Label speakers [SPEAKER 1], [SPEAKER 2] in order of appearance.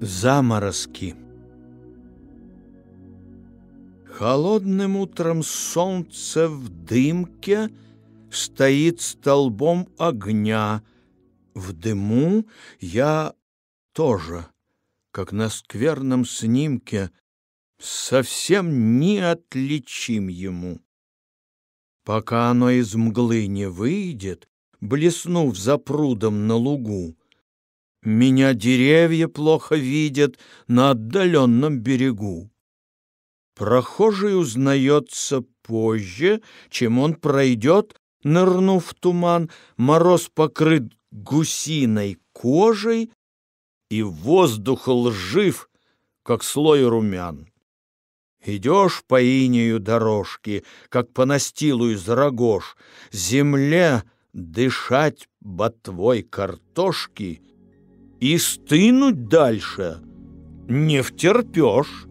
[SPEAKER 1] Заморозки. Холодным утром солнце в дымке Стоит столбом огня. В дыму я тоже, как на скверном снимке, Совсем не отличим ему. Пока оно из мглы не выйдет, Блеснув за прудом на лугу, меня деревья плохо видят на отдаленном берегу. Прохожий узнается позже, чем он пройдет, нырнув в туман, мороз покрыт гусиной кожей, и воздух лжив, как слой румян. Идешь по инею дорожки, как по настилу из рогож, земле дышать ботвой картошки — и стынуть дальше не втерпешь.